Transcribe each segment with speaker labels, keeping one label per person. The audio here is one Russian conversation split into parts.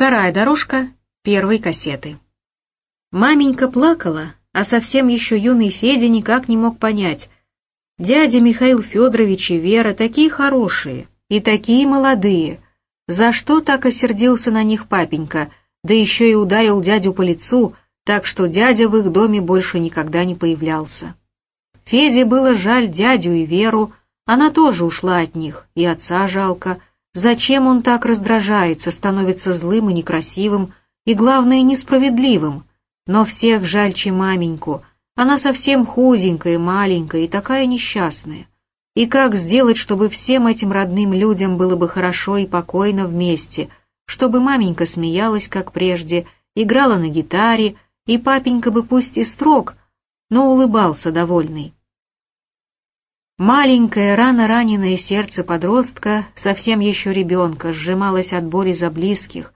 Speaker 1: Вторая дорожка первой кассеты. Маменька плакала, а совсем еще юный Федя никак не мог понять. Дядя Михаил Федорович и Вера такие хорошие и такие молодые. За что так осердился на них папенька, да еще и ударил дядю по лицу, так что дядя в их доме больше никогда не появлялся. Феде было жаль дядю и Веру, она тоже ушла от них, и отца жалко. Зачем он так раздражается, становится злым и некрасивым, и, главное, несправедливым? Но всех жальче маменьку. Она совсем худенькая, маленькая и такая несчастная. И как сделать, чтобы всем этим родным людям было бы хорошо и покойно вместе, чтобы маменька смеялась, как прежде, играла на гитаре, и папенька бы пусть и строг, но улыбался довольный. Маленькое, рано раненое сердце подростка, совсем еще ребенка, сжималось от боли за близких,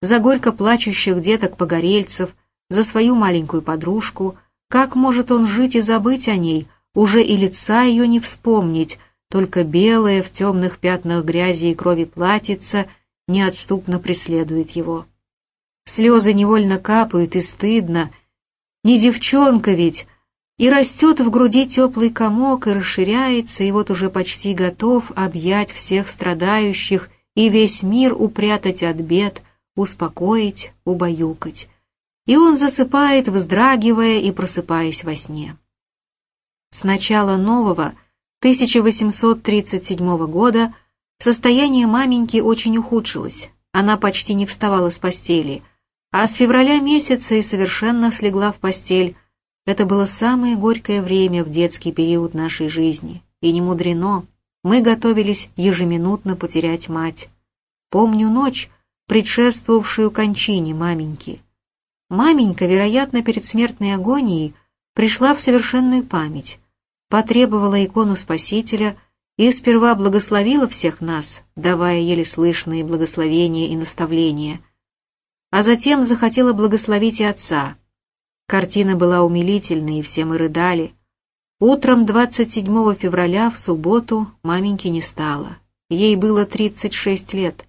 Speaker 1: за горько плачущих деток-погорельцев, за свою маленькую подружку. Как может он жить и забыть о ней, уже и лица ее не вспомнить, только белое в темных пятнах грязи и крови платьица неотступно преследует его. Слезы невольно капают, и стыдно. Не девчонка ведь, и растет в груди теплый комок, и расширяется, и вот уже почти готов объять всех страдающих и весь мир упрятать от бед, успокоить, убаюкать. И он засыпает, вздрагивая и просыпаясь во сне. С начала нового, 1837 года, состояние маменьки очень ухудшилось. Она почти не вставала с постели, а с февраля месяца и совершенно слегла в постель, это было самое горькое время в детский период нашей жизни, и не мудрено, мы готовились ежеминутно потерять мать. Помню ночь, предшествовавшую кончине маменьки. Маменька, вероятно, перед смертной агонией пришла в совершенную память, потребовала икону Спасителя и сперва благословила всех нас, давая еле слышные благословения и наставления, а затем захотела благословить и отца, Картина была умилительной, и все мы рыдали. Утром 27 февраля, в субботу, маменьки не стало. Ей было 36 лет.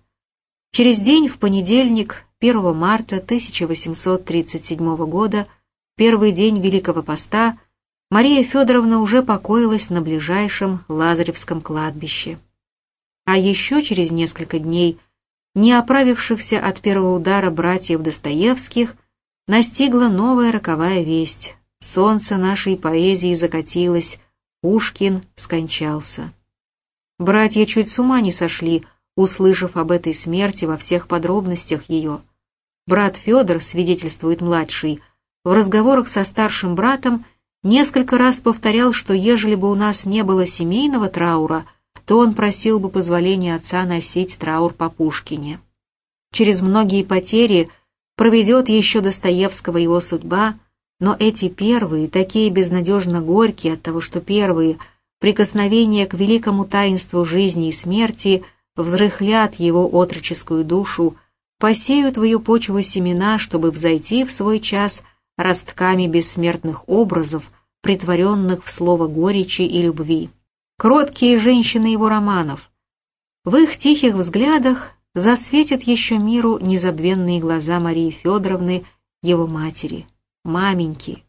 Speaker 1: Через день, в понедельник, 1 марта 1837 года, первый день Великого Поста, Мария Федоровна уже покоилась на ближайшем Лазаревском кладбище. А еще через несколько дней, не оправившихся от первого удара братьев Достоевских, настигла новая роковая весть. Солнце нашей поэзии закатилось, Пушкин скончался. Братья чуть с ума не сошли, услышав об этой смерти во всех подробностях ее. Брат Федор, свидетельствует младший, в разговорах со старшим братом несколько раз повторял, что ежели бы у нас не было семейного траура, то он просил бы позволения отца носить траур по Пушкине. Через многие потери проведет еще Достоевского его судьба, но эти первые, такие безнадежно горькие от того, что первые прикосновения к великому таинству жизни и смерти взрыхлят его отроческую душу, посеют в ее почву семена, чтобы взойти в свой час ростками бессмертных образов, притворенных в слово горечи и любви. Кроткие женщины его романов. В их тихих взглядах засветят еще миру незабвенные глаза Марии Федоровны, его матери, маменьки.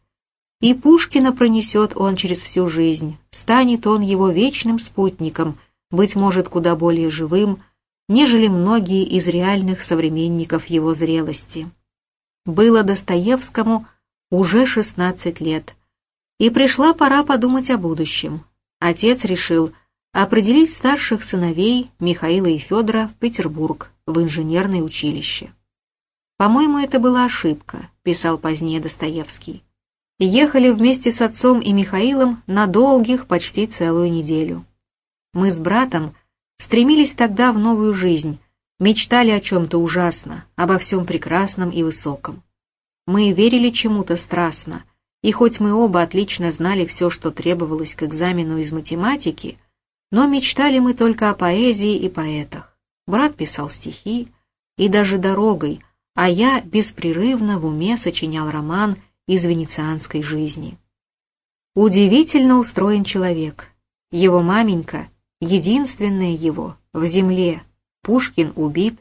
Speaker 1: И Пушкина пронесет он через всю жизнь, станет он его вечным спутником, быть может, куда более живым, нежели многие из реальных современников его зрелости. Было Достоевскому уже 16 лет, и пришла пора подумать о будущем. Отец решил – определить старших сыновей Михаила и Федора в Петербург, в инженерное училище. «По-моему, это была ошибка», — писал позднее Достоевский. Ехали вместе с отцом и Михаилом на долгих почти целую неделю. Мы с братом стремились тогда в новую жизнь, мечтали о чем-то ужасно, обо всем прекрасном и высоком. Мы верили чему-то страстно, и хоть мы оба отлично знали все, что требовалось к экзамену из математики, но мечтали мы только о поэзии и поэтах. Брат писал стихи, и даже дорогой, а я беспрерывно в уме сочинял роман из венецианской жизни. Удивительно устроен человек. Его маменька, единственная его, в земле. Пушкин убит,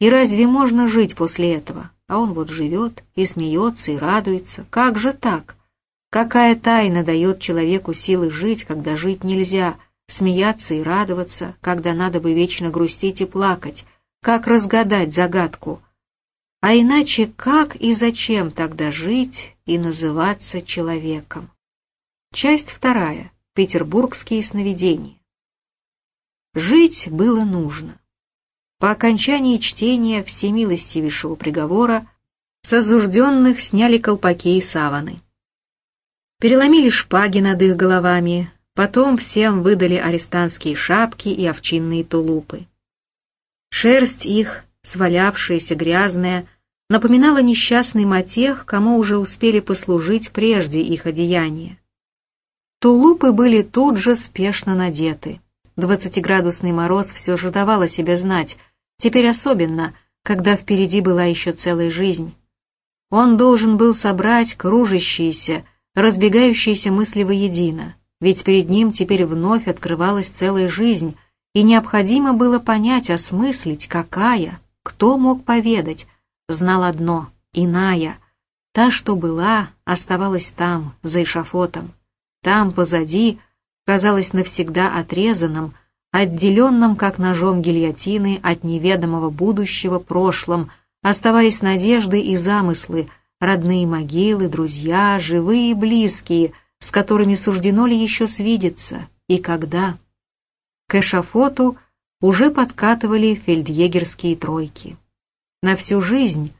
Speaker 1: И разве можно жить после этого? А он вот живет и смеется, и радуется. Как же так? Какая тайна дает человеку силы жить, когда жить нельзя, смеяться и радоваться, когда надо бы вечно грустить и плакать? Как разгадать загадку? А иначе как и зачем тогда жить и называться человеком? Часть вторая. Петербургские сновидения. Жить было нужно. По окончании чтения всемилостивейшего приговора с осужденных сняли колпаки и саваны. Переломили шпаги над их головами, потом всем выдали арестантские шапки и овчинные тулупы. Шерсть их, свалявшаяся, грязная, напоминала несчастный матех, кому уже успели послужить прежде их одеяния. Тулупы были тут же спешно надеты. Двадцатиградусный мороз все же давал о себе знать, теперь особенно, когда впереди была еще целая жизнь. Он должен был собрать кружащиеся, разбегающиеся мысли воедино, ведь перед ним теперь вновь открывалась целая жизнь, и необходимо было понять, осмыслить, какая, кто мог поведать, знал одно, иная, та, что была, оставалась там, за эшафотом. Там, позади, казалось навсегда отрезанным, отделенным, как ножом гильотины, от неведомого будущего прошлым, оставались надежды и замыслы, родные могилы, друзья, живые и близкие, с которыми суждено ли еще свидеться, и когда. К эшафоту уже подкатывали фельдъегерские тройки. На всю жизнь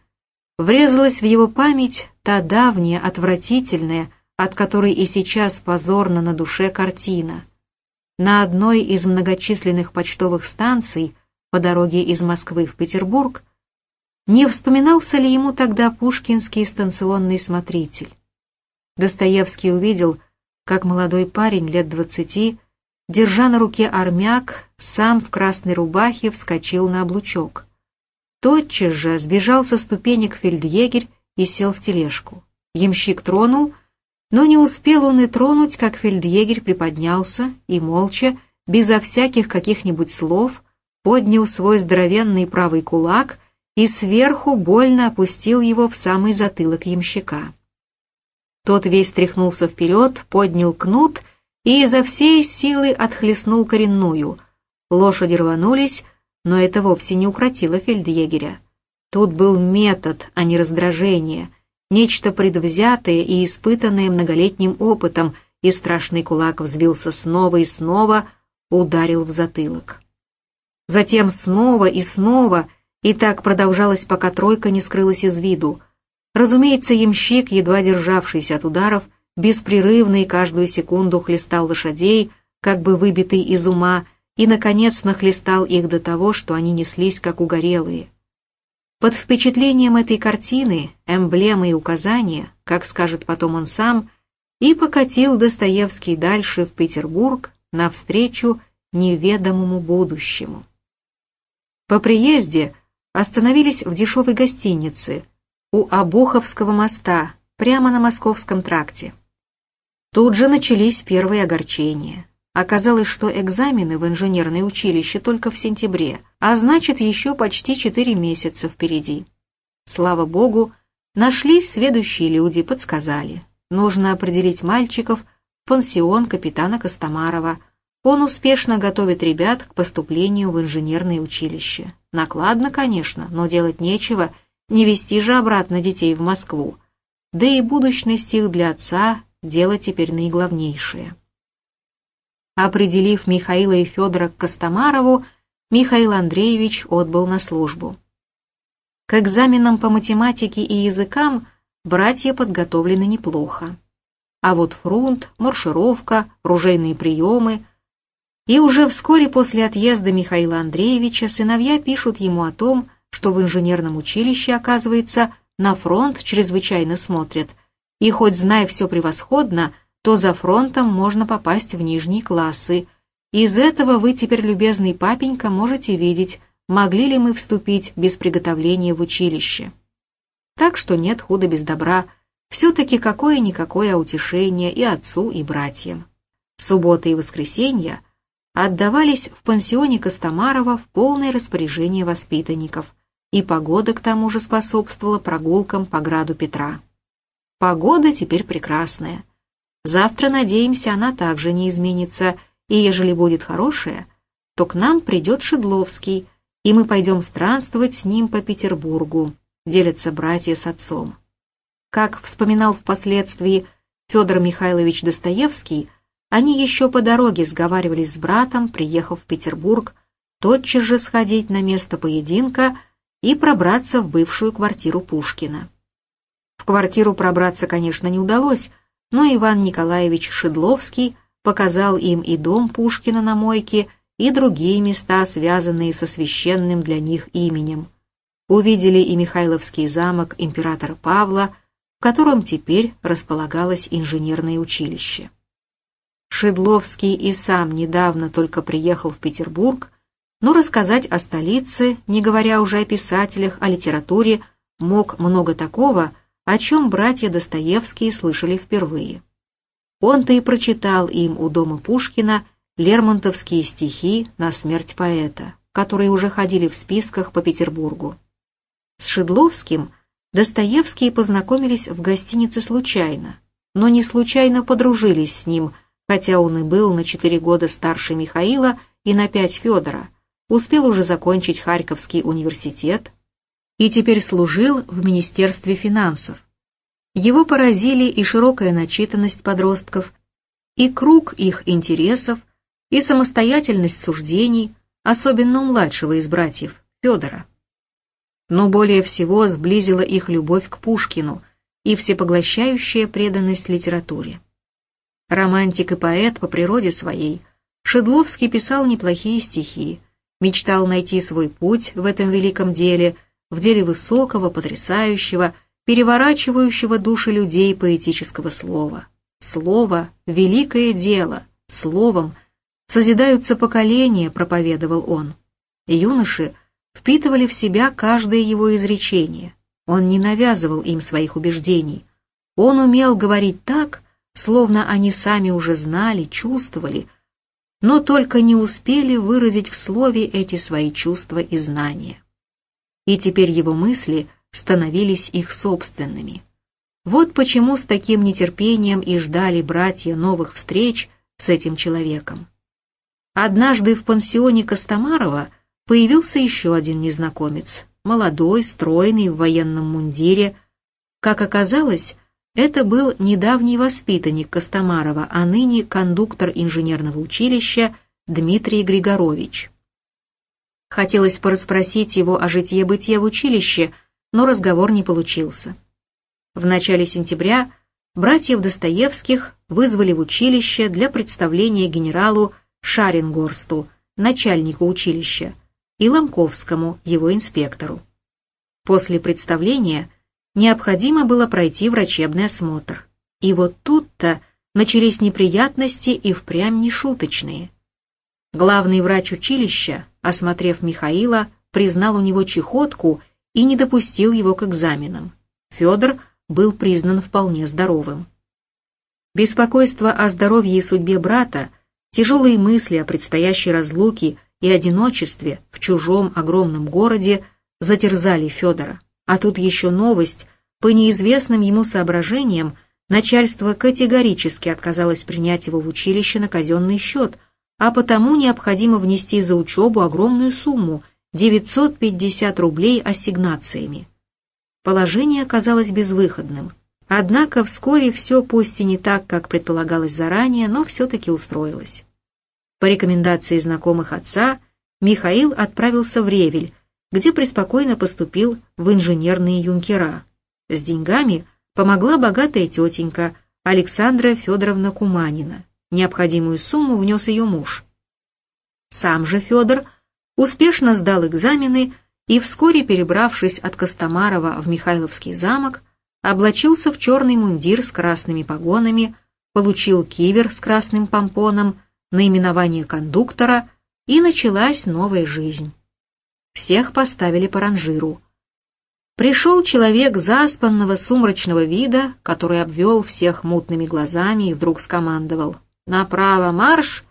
Speaker 1: врезалась в его память та давняя, отвратительная, от которой и сейчас позорно на душе картина. На одной из многочисленных почтовых станций по дороге из Москвы в Петербург не вспоминался ли ему тогда пушкинский станционный смотритель. Достоевский увидел, как молодой парень лет двадцати, держа на руке армяк, сам в красной рубахе вскочил на облучок. Тотчас же сбежал со ступенек фельдъегерь и сел в тележку. Ямщик тронул — но не успел он и тронуть, как фельдъегерь приподнялся и молча, безо всяких каких-нибудь слов, поднял свой здоровенный правый кулак и сверху больно опустил его в самый затылок ямщика. Тот весь тряхнулся вперед, поднял кнут и изо всей силы отхлестнул коренную. Лошади рванулись, но это вовсе не укротило фельдъегеря. Тут был метод, а не раздражение — нечто предвзятое и испытанное многолетним опытом, и страшный кулак взвился снова и снова, ударил в затылок. Затем снова и снова, и так продолжалось, пока тройка не скрылась из виду. Разумеется, ямщик, едва державшийся от ударов, беспрерывно и каждую секунду хлестал лошадей, как бы выбитый из ума, и, наконец, нахлестал их до того, что они неслись, как угорелые. Под впечатлением этой картины, эмблемы и указания, как скажет потом он сам, и покатил Достоевский дальше в Петербург навстречу неведомому будущему. По приезде остановились в дешевой гостинице у Обуховского моста, прямо на Московском тракте. Тут же начались первые огорчения. Оказалось, что экзамены в инженерное училище только в сентябре, а значит, еще почти четыре месяца впереди. Слава богу, нашлись сведущие люди, подсказали. Нужно определить мальчиков в пансион капитана Костомарова. Он успешно готовит ребят к поступлению в инженерное училище. Накладно, конечно, но делать нечего, не вести же обратно детей в Москву. Да и будущность их для отца – дело теперь наиглавнейшее. Определив Михаила и Федора к Костомарову, Михаил Андреевич отбыл на службу. К экзаменам по математике и языкам братья подготовлены неплохо. А вот фрунт, маршировка, ружейные приемы. И уже вскоре после отъезда Михаила Андреевича сыновья пишут ему о том, что в инженерном училище, оказывается, на фронт чрезвычайно смотрят, и хоть зная все превосходно, то за фронтом можно попасть в нижние классы. Из этого вы теперь, любезный папенька, можете видеть, могли ли мы вступить без приготовления в училище. Так что нет худа без добра, все-таки какое-никакое утешение и отцу, и братьям. Субботы и воскресенья отдавались в пансионе Костомарова в полное распоряжение воспитанников. И погода к тому же способствовала прогулкам по граду Петра. Погода теперь прекрасная. Завтра, надеемся, она также не изменится, и ежели будет хорошая, то к нам придет Шедловский, и мы пойдем странствовать с ним по Петербургу, делятся братья с отцом. Как вспоминал впоследствии Федор Михайлович Достоевский, они еще по дороге сговаривались с братом, приехав в Петербург, тотчас же сходить на место поединка и пробраться в бывшую квартиру Пушкина. В квартиру пробраться, конечно, не удалось, но Иван Николаевич Шедловский показал им и дом Пушкина на мойке, и другие места, связанные со священным для них именем. Увидели и Михайловский замок императора Павла, в котором теперь располагалось инженерное училище. Шедловский и сам недавно только приехал в Петербург, но рассказать о столице, не говоря уже о писателях, о литературе, мог много такого, о чем братья Достоевские слышали впервые. Он-то и прочитал им у дома Пушкина лермонтовские стихи на смерть поэта, которые уже ходили в списках по Петербургу. С Шедловским Достоевские познакомились в гостинице случайно, но не случайно подружились с ним, хотя он и был на четыре года старше Михаила и на пять Федора, успел уже закончить Харьковский университет и теперь служил в Министерстве финансов. Его поразили и широкая начитанность подростков, и круг их интересов, и самостоятельность суждений, особенно у младшего из братьев, Федора. Но более всего сблизила их любовь к Пушкину и всепоглощающая преданность литературе. Романтик и поэт по природе своей, Шедловский писал неплохие стихи, мечтал найти свой путь в этом великом деле, в деле высокого, потрясающего, переворачивающего души людей поэтического слова. Слово — великое дело, словом созидаются поколения, проповедовал он. Юноши впитывали в себя каждое его изречение. Он не навязывал им своих убеждений. Он умел говорить так, словно они сами уже знали, чувствовали, но только не успели выразить в слове эти свои чувства и знания. И теперь его мысли становились их собственными. Вот почему с таким нетерпением и ждали братья новых встреч с этим человеком. Однажды в пансионе Костомарова появился еще один незнакомец, молодой, стройный, в военном мундире. Как оказалось, это был недавний воспитанник Костомарова, а ныне кондуктор инженерного училища Дмитрий Григорович. Хотелось порасспросить его о житье-бытие в училище, но разговор не получился. В начале сентября братьев Достоевских вызвали в училище для представления генералу Шарингорсту, начальнику училища, и Ломковскому, его инспектору. После представления необходимо было пройти врачебный осмотр. И вот тут-то начались неприятности и впрямь нешуточные. Главный врач училища, осмотрев Михаила, признал у него чехотку и не допустил его к экзаменам. Федор был признан вполне здоровым. Беспокойство о здоровье и судьбе брата, тяжелые мысли о предстоящей разлуке и одиночестве в чужом огромном городе затерзали Федора. А тут еще новость, по неизвестным ему соображениям, начальство категорически отказалось принять его в училище на казенный счет, а потому необходимо внести за учебу огромную сумму – 950 рублей ассигнациями. Положение оказалось безвыходным. Однако вскоре все, пусть и не так, как предполагалось заранее, но все-таки устроилось. По рекомендации знакомых отца, Михаил отправился в Ревель, где преспокойно поступил в инженерные юнкера. С деньгами помогла богатая тетенька Александра Федоровна Куманина. Необходимую сумму внес ее муж. Сам же Федор успешно сдал экзамены и, вскоре перебравшись от Костомарова в Михайловский замок, облачился в черный мундир с красными погонами, получил кивер с красным помпоном, наименование кондуктора, и началась новая жизнь. Всех поставили по ранжиру. Пришел человек заспанного сумрачного вида, который обвел всех мутными глазами и вдруг скомандовал «Направо марш!»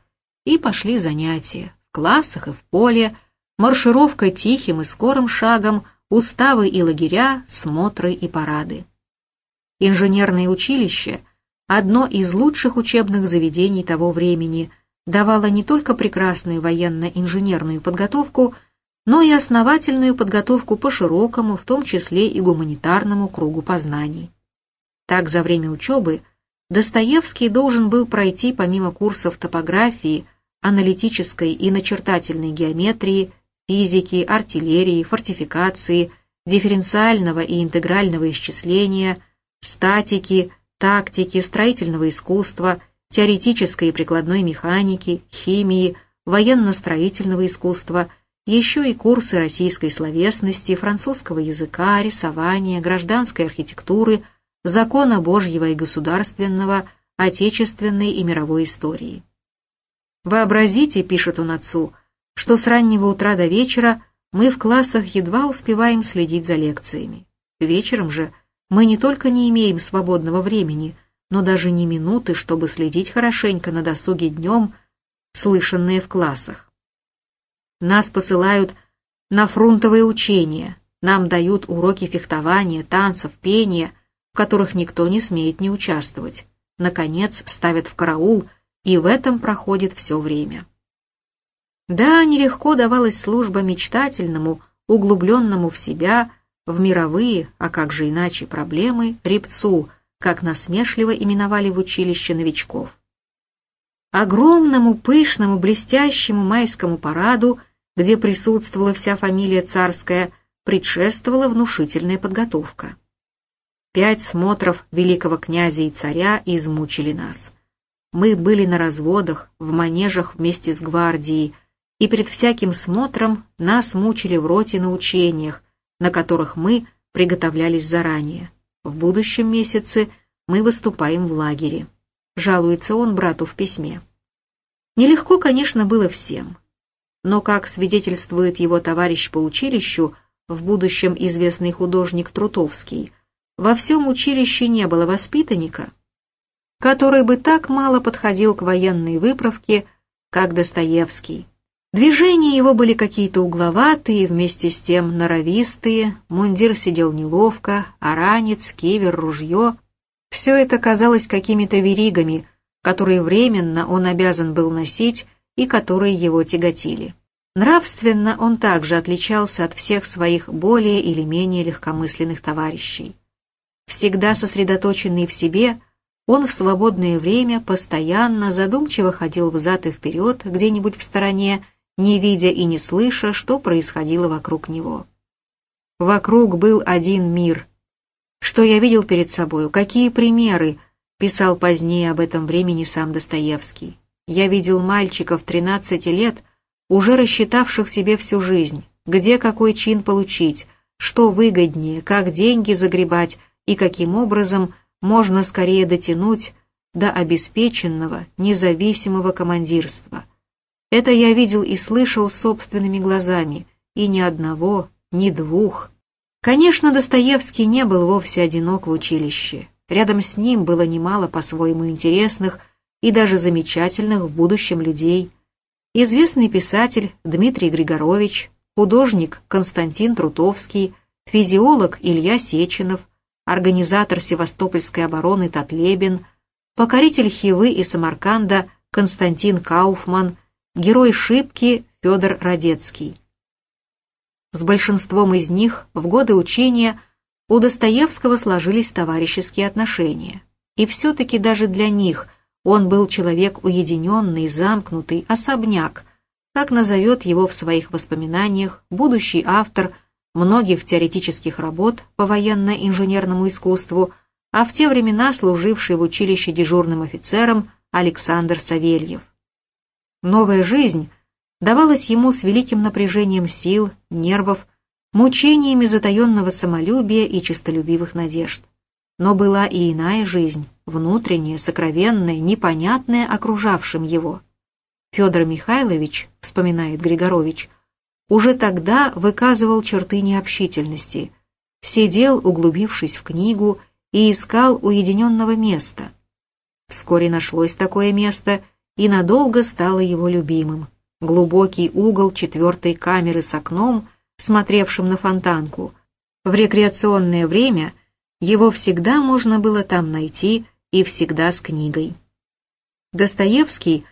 Speaker 1: и пошли занятия в классах и в поле, маршировка тихим и скорым шагом, уставы и лагеря, смотры и парады. Инженерное училище, одно из лучших учебных заведений того времени, давало не только прекрасную военно-инженерную подготовку, но и основательную подготовку по широкому, в том числе и гуманитарному кругу познаний. Так, за время учебы Достоевский должен был пройти помимо курсов топографии, аналитической и начертательной геометрии, физики, артиллерии, фортификации, дифференциального и интегрального исчисления, статики, тактики, строительного искусства, теоретической и прикладной механики, химии, военно-строительного искусства, еще и курсы российской словесности, французского языка, рисования, гражданской архитектуры, закона Божьего и государственного, отечественной и мировой истории. «Вообразите», — пишет он отцу, — «что с раннего утра до вечера мы в классах едва успеваем следить за лекциями. Вечером же мы не только не имеем свободного времени, но даже ни минуты, чтобы следить хорошенько на досуге днем, слышанные в классах. Нас посылают на фронтовые учения, нам дают уроки фехтования, танцев, пения, в которых никто не смеет не участвовать. Наконец, ставят в караул – и в этом проходит все время. Да, нелегко давалась служба мечтательному, углубленному в себя, в мировые, а как же иначе, проблемы, репцу, как насмешливо именовали в училище новичков. Огромному, пышному, блестящему майскому параду, где присутствовала вся фамилия царская, предшествовала внушительная подготовка. Пять смотров великого князя и царя измучили нас. Мы были на разводах, в манежах вместе с гвардией, и перед всяким смотром нас мучили в роте на учениях, на которых мы приготовлялись заранее. В будущем месяце мы выступаем в лагере. Жалуется он брату в письме. Нелегко, конечно, было всем. Но, как свидетельствует его товарищ по училищу, в будущем известный художник Трутовский, во всем училище не было воспитанника, который бы так мало подходил к военной выправке, как Достоевский. Движения его были какие-то угловатые, вместе с тем норовистые, мундир сидел неловко, а ранец, кивер, ружье. Все это казалось какими-то веригами, которые временно он обязан был носить и которые его тяготили. Нравственно он также отличался от всех своих более или менее легкомысленных товарищей. Всегда сосредоточенный в себе, он в свободное время постоянно задумчиво ходил взад и вперед где-нибудь в стороне, не видя и не слыша, что происходило вокруг него. Вокруг был один мир. Что я видел перед собою, какие примеры, писал позднее об этом времени сам Достоевский. Я видел мальчиков 13 лет, уже рассчитавших себе всю жизнь, где какой чин получить, что выгоднее, как деньги загребать? И каким образом – можно скорее дотянуть до обеспеченного, независимого командирства. Это я видел и слышал собственными глазами, и ни одного, ни двух. Конечно, Достоевский не был вовсе одинок в училище. Рядом с ним было немало по-своему интересных и даже замечательных в будущем людей. Известный писатель Дмитрий Григорович, художник Константин Трутовский, физиолог Илья Сеченов – организатор Севастопольской обороны Татлебин, покоритель Хивы и Самарканда Константин Кауфман, герой Шибки Федор Радецкий. С большинством из них в годы учения у Достоевского сложились товарищеские отношения. И все-таки даже для них он был человек уединенный, замкнутый, особняк, как назовет его в своих воспоминаниях будущий автор – многих теоретических работ по военно-инженерному искусству, а в те времена служивший в училище дежурным офицером Александр Савельев. Новая жизнь давалась ему с великим напряжением сил, нервов, мучениями затаенного самолюбия и честолюбивых надежд. Но была и иная жизнь, внутренняя, сокровенная, непонятная окружавшим его. Федор Михайлович, вспоминает Григорович, уже тогда выказывал черты необщительности, сидел, углубившись в книгу, и искал уединенного места. Вскоре нашлось такое место и надолго стало его любимым. Глубокий угол четвертой камеры с окном, смотревшим на фонтанку. В рекреационное время его всегда можно было там найти и всегда с книгой. Достоевский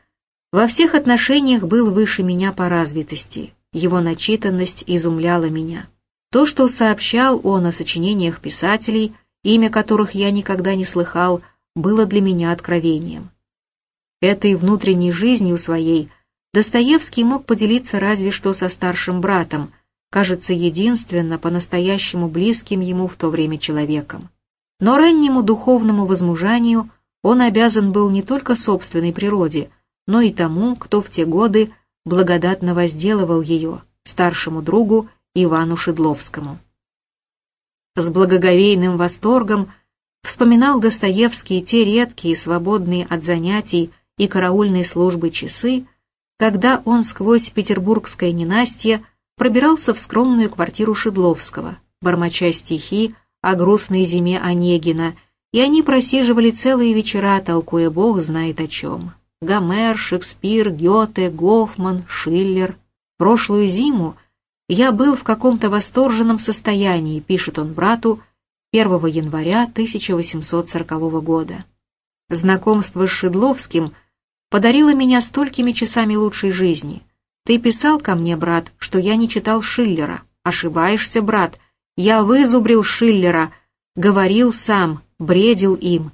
Speaker 1: во всех отношениях был выше меня по развитости, его начитанность изумляла меня. То, что сообщал он о сочинениях писателей, имя которых я никогда не слыхал, было для меня откровением. Этой внутренней жизнью своей Достоевский мог поделиться разве что со старшим братом, кажется, единственно по-настоящему близким ему в то время человеком. Но раннему духовному возмужанию он обязан был не только собственной природе, но и тому, кто в те годы благодатно возделывал ее, старшему другу Ивану Шедловскому. С благоговейным восторгом вспоминал Достоевский те редкие, свободные от занятий и караульной службы часы, когда он сквозь петербургское ненастье пробирался в скромную квартиру Шедловского, бормоча стихи о грустной зиме Онегина, и они просиживали целые вечера, толкуя бог знает о чем. Гомер, Шекспир, Гёте, Гофман, Шиллер. Прошлую зиму «Я был в каком-то восторженном состоянии», пишет он брату 1 января 1840 года. Знакомство с Шедловским подарило меня столькими часами лучшей жизни. Ты писал ко мне, брат, что я не читал Шиллера. Ошибаешься, брат. Я вызубрил Шиллера, говорил сам, бредил им.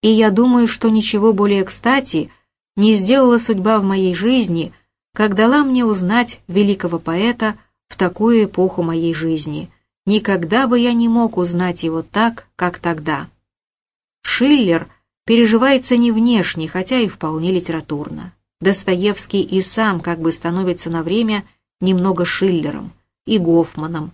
Speaker 1: И я думаю, что ничего более кстати не сделала судьба в моей жизни, как дала мне узнать великого поэта в такую эпоху моей жизни. Никогда бы я не мог узнать его так, как тогда. Шиллер переживается не внешне, хотя и вполне литературно. Достоевский и сам как бы становится на время немного Шиллером и Гофманом.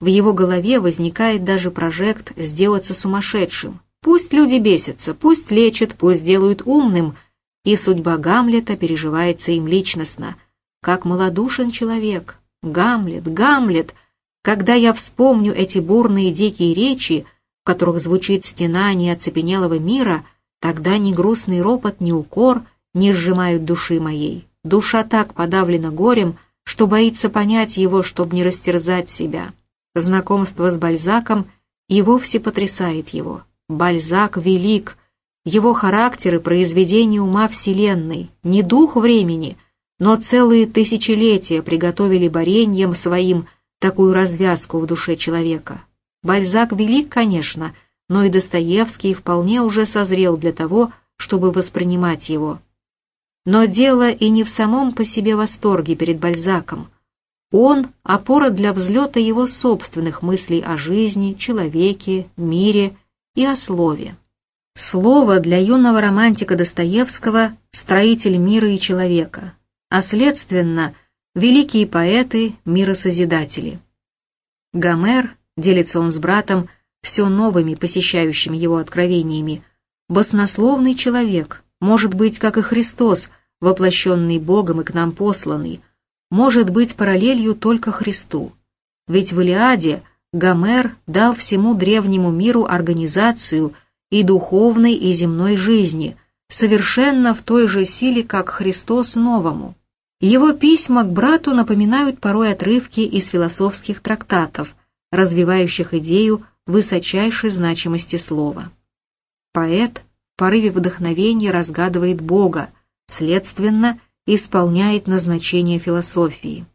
Speaker 1: В его голове возникает даже прожект сделаться сумасшедшим. Пусть люди бесятся, пусть лечат, пусть делают умным, и судьба Гамлета переживается им личностно. Как малодушен человек, Гамлет, Гамлет, когда я вспомню эти бурные дикие речи, в которых звучит стенание оцепенелого мира, тогда ни грустный ропот, ни укор не сжимают души моей. Душа так подавлена горем, что боится понять его, чтобы не растерзать себя. Знакомство с Бальзаком и вовсе потрясает его. Бальзак велик, его характер и произведение ума Вселенной, не дух времени, но целые тысячелетия приготовили бореньем своим такую развязку в душе человека. Бальзак велик, конечно, но и Достоевский вполне уже созрел для того, чтобы воспринимать его. Но дело и не в самом по себе восторге перед Бальзаком. Он – опора для взлета его собственных мыслей о жизни, человеке, мире и о слове. Слово для юного романтика Достоевского – строитель мира и человека, а следственно, великие поэты, миросозидатели. Гомер, делится он с братом, все новыми посещающими его откровениями, баснословный человек, может быть, как и Христос, воплощенный Богом и к нам посланный, может быть параллелью только Христу. Ведь в Илиаде Гомер дал всему древнему миру организацию и духовной, и земной жизни, совершенно в той же силе, как Христос новому. Его письма к брату напоминают порой отрывки из философских трактатов, развивающих идею высочайшей значимости слова. Поэт в порыве вдохновения разгадывает Бога, следственно, исполняет назначение философии.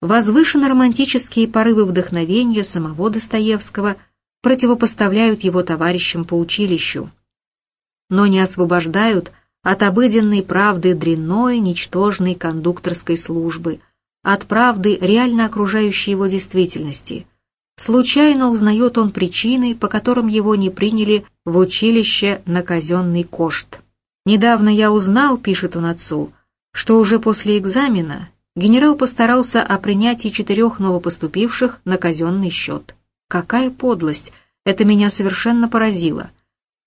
Speaker 1: Возвышенно-романтические порывы вдохновения самого Достоевского противопоставляют его товарищам по училищу, но не освобождают от обыденной правды дрянной, ничтожной кондукторской службы, от правды реально окружающей его действительности. Случайно узнает он причины, по которым его не приняли в училище на казенный кошт. «Недавно я узнал, — пишет он отцу, — что уже после экзамена генерал постарался о принятии четырех новопоступивших на казенный счет. Какая подлость! Это меня совершенно поразило.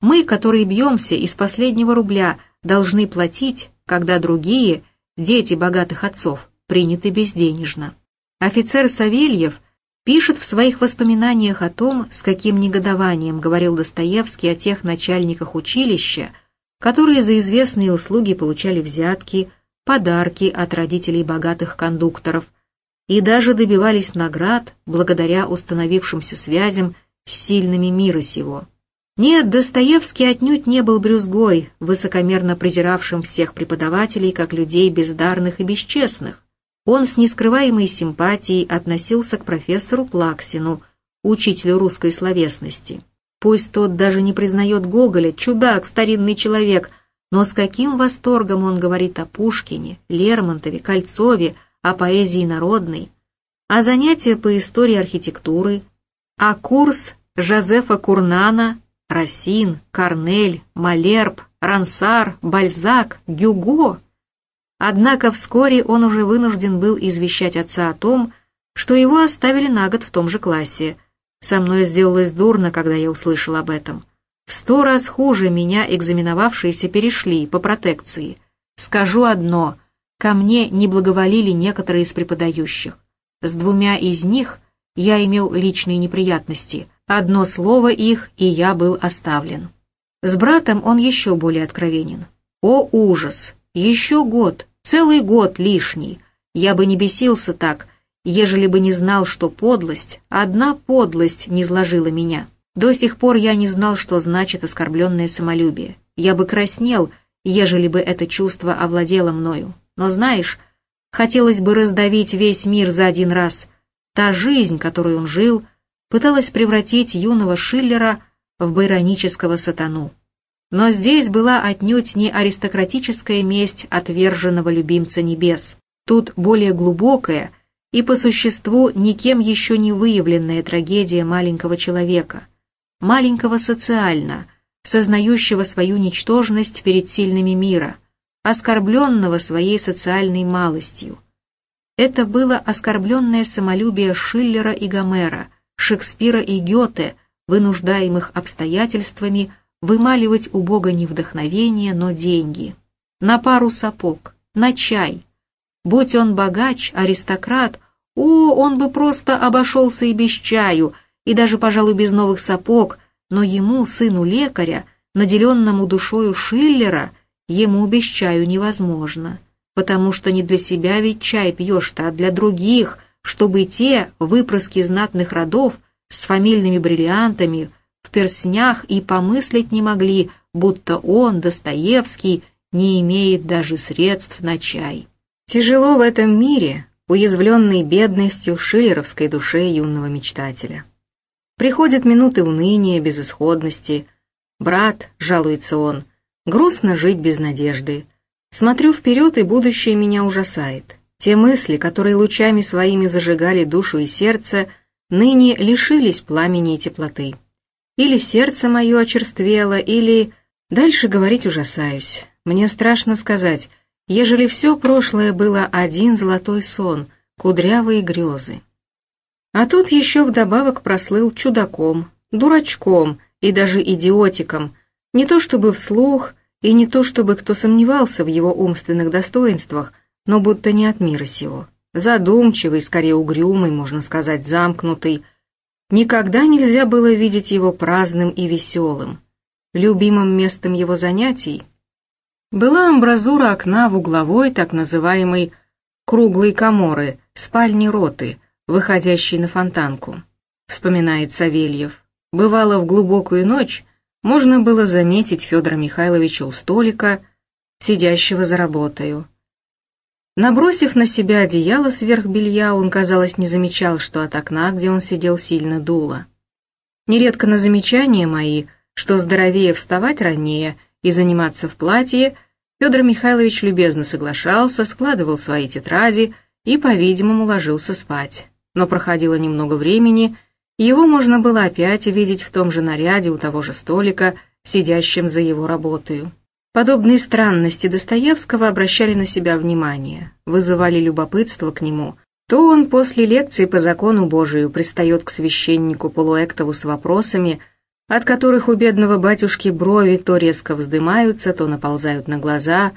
Speaker 1: Мы, которые бьемся из последнего рубля, должны платить, когда другие, дети богатых отцов, приняты безденежно. Офицер Савельев пишет в своих воспоминаниях о том, с каким негодованием говорил Достоевский о тех начальниках училища, которые за известные услуги получали взятки, подарки от родителей богатых кондукторов, и даже добивались наград благодаря установившимся связям с сильными мира сего. Нет, Достоевский отнюдь не был брюзгой, высокомерно презиравшим всех преподавателей как людей бездарных и бесчестных. Он с нескрываемой симпатией относился к профессору Плаксину, учителю русской словесности. Пусть тот даже не признает Гоголя, чудак, старинный человек, но с каким восторгом он говорит о Пушкине, Лермонтове, Кольцове, о поэзии народной, а занятия по истории архитектуры, а курс Жозефа Курнана, Рассин, Корнель, Малерб, Рансар, Бальзак, Гюго. Однако вскоре он уже вынужден был извещать отца о том, что его оставили на год в том же классе. Со мной сделалось дурно, когда я услышал об этом. В сто раз хуже меня экзаменовавшиеся перешли по протекции. Скажу одно, ко мне не благоволили некоторые из преподающих. С двумя из них я имел личные неприятности – Одно слово их, и я был оставлен. С братом он еще более откровенен. О, ужас! Еще год, целый год лишний. Я бы не бесился так, ежели бы не знал, что подлость, одна подлость не сложила меня. До сих пор я не знал, что значит оскорбленное самолюбие. Я бы краснел, ежели бы это чувство овладело мною. Но знаешь, хотелось бы раздавить весь мир за один раз. Та жизнь, которой он жил — пыталась превратить юного Шиллера в байронического сатану. Но здесь была отнюдь не аристократическая месть отверженного любимца небес. Тут более глубокая и по существу никем еще не выявленная трагедия маленького человека. Маленького социально, сознающего свою ничтожность перед сильными мира, оскорбленного своей социальной малостью. Это было оскорбленное самолюбие Шиллера и Гомера – Шекспира и Гёте, вынуждаемых обстоятельствами вымаливать у Бога не вдохновение, но деньги. На пару сапог, на чай. Будь он богач, аристократ, о, он бы просто обошелся и без чаю, и даже, пожалуй, без новых сапог, но ему, сыну лекаря, наделенному душою Шиллера, ему без чаю невозможно, потому что не для себя ведь чай пьешь-то, а для других, чтобы те выпрыски знатных родов с фамильными бриллиантами в перснях и помыслить не могли, будто он, Достоевский, не имеет даже средств на чай. Тяжело в этом мире, уязвленной бедностью шиллеровской душе юного мечтателя. Приходят минуты уныния, безысходности. «Брат», — жалуется он, — «грустно жить без надежды. Смотрю вперед, и будущее меня ужасает. Те мысли, которые лучами своими зажигали душу и сердце, ныне лишились пламени и теплоты. Или сердце мое очерствело, или... Дальше говорить ужасаюсь. Мне страшно сказать, ежели все прошлое было один золотой сон, кудрявые грезы. А тут еще вдобавок прослыл чудаком, дурачком и даже идиотиком, не то чтобы вслух, и не то чтобы кто сомневался в его умственных достоинствах, но будто не от мира сего. Задумчивый, скорее угрюмый, можно сказать, замкнутый. Никогда нельзя было видеть его праздным и веселым. Любимым местом его занятий была амбразура окна в угловой, так называемой «круглой коморы», спальни роты, выходящей на фонтанку. Вспоминает Савельев. Бывало, в глубокую ночь можно было заметить Федора Михайловича у столика, сидящего за работою. Набросив на себя одеяло сверх белья, он, казалось, не замечал, что от окна, где он сидел, сильно дуло. Нередко на замечания мои, что здоровее вставать ранее и заниматься в платье, Федор Михайлович любезно соглашался, складывал свои тетради и, по-видимому, ложился спать. Но проходило немного времени, и его можно было опять видеть в том же наряде у того же столика, сидящим за его работою. Подобные странности Достоевского обращали на себя внимание, вызывали любопытство к нему. То он после лекции по закону Божию пристает к священнику Полуэктову с вопросами, от которых у бедного батюшки брови то резко вздымаются, то наползают на глаза.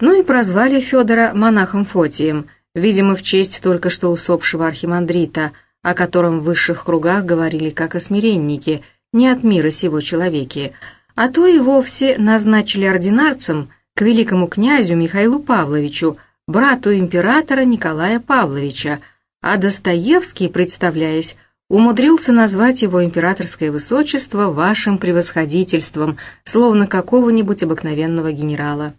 Speaker 1: Ну и прозвали Федора монахом Фотием, видимо, в честь только что усопшего архимандрита, о котором в высших кругах говорили как о смиреннике, не от мира сего человеки, а то и вовсе назначили ординарцем к великому князю Михаилу Павловичу, брату императора Николая Павловича, а Достоевский, представляясь, умудрился назвать его императорское высочество вашим превосходительством, словно какого-нибудь обыкновенного генерала.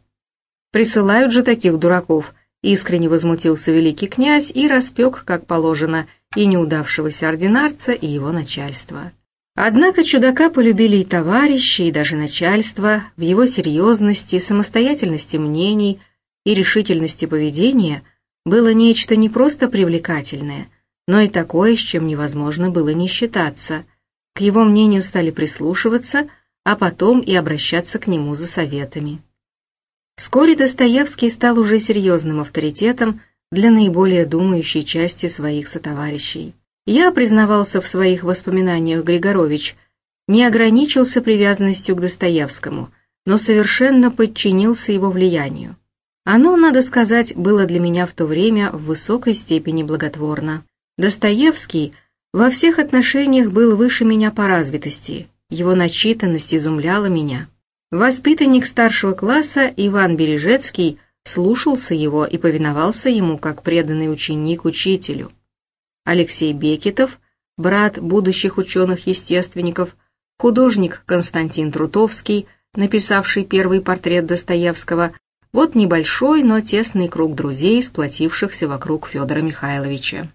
Speaker 1: Присылают же таких дураков, искренне возмутился великий князь и распек, как положено, и неудавшегося ординарца, и его начальство. Однако чудака полюбили и товарищи, и даже начальство в его серьезности, самостоятельности мнений и решительности поведения было нечто не просто привлекательное – но и такое, с чем невозможно было не считаться. К его мнению стали прислушиваться, а потом и обращаться к нему за советами. Вскоре Достоевский стал уже серьезным авторитетом для наиболее думающей части своих сотоварищей. Я признавался в своих воспоминаниях Григорович, не ограничился привязанностью к Достоевскому, но совершенно подчинился его влиянию. Оно, надо сказать, было для меня в то время в высокой степени благотворно. Достоевский во всех отношениях был выше меня по развитости, его начитанность изумляла меня. Воспитанник старшего класса Иван Бережецкий слушался его и повиновался ему как преданный ученик учителю. Алексей Бекетов, брат будущих ученых-естественников, художник Константин Трутовский, написавший первый портрет Достоевского, вот небольшой, но тесный круг друзей, сплотившихся вокруг Федора Михайловича.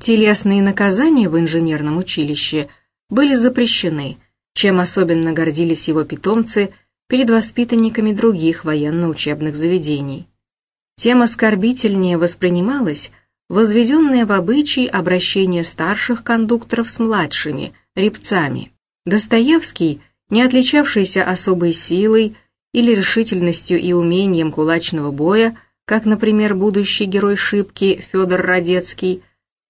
Speaker 1: Телесные наказания в инженерном училище были запрещены, чем особенно гордились его питомцы перед воспитанниками других военно-учебных заведений. Тем оскорбительнее воспринималось возведенное в обычай обращение старших кондукторов с младшими, репцами. Достоевский, не отличавшийся особой силой или решительностью и умением кулачного боя, как, например, будущий герой Шибки Федор Радецкий,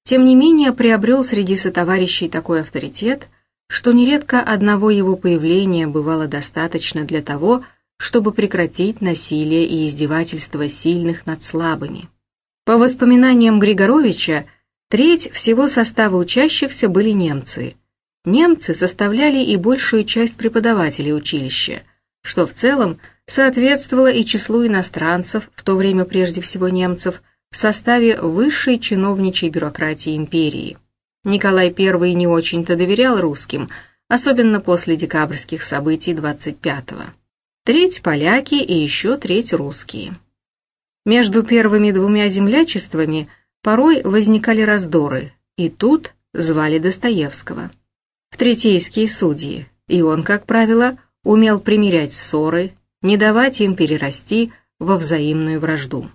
Speaker 1: тем не менее приобрел среди сотоварищей такой авторитет, что нередко одного его появления бывало достаточно для того, чтобы прекратить насилие и издевательство сильных над слабыми. По воспоминаниям Григоровича, треть всего состава учащихся были немцы. Немцы составляли и большую часть преподавателей училища, что в целом соответствовало и числу иностранцев, в то время прежде всего немцев, в составе высшей чиновничьей бюрократии империи. Николай I не очень-то доверял русским, особенно после декабрьских событий 25-го. Треть поляки и еще треть русские. Между первыми двумя землячествами порой возникали раздоры, и тут звали Достоевского. В третейские судьи, и он, как правило, умел примирять ссоры, не давать им перерасти во взаимную вражду.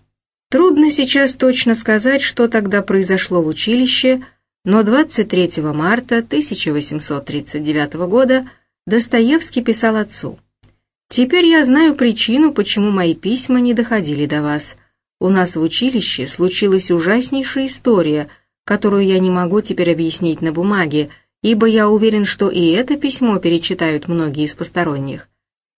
Speaker 1: Трудно сейчас точно сказать, что тогда произошло в училище, но 23 марта 1839 года Достоевский писал отцу. «Теперь я знаю причину, почему мои письма не доходили до вас. У нас в училище случилась ужаснейшая история, которую я не могу теперь объяснить на бумаге, ибо я уверен, что и это письмо перечитают многие из посторонних.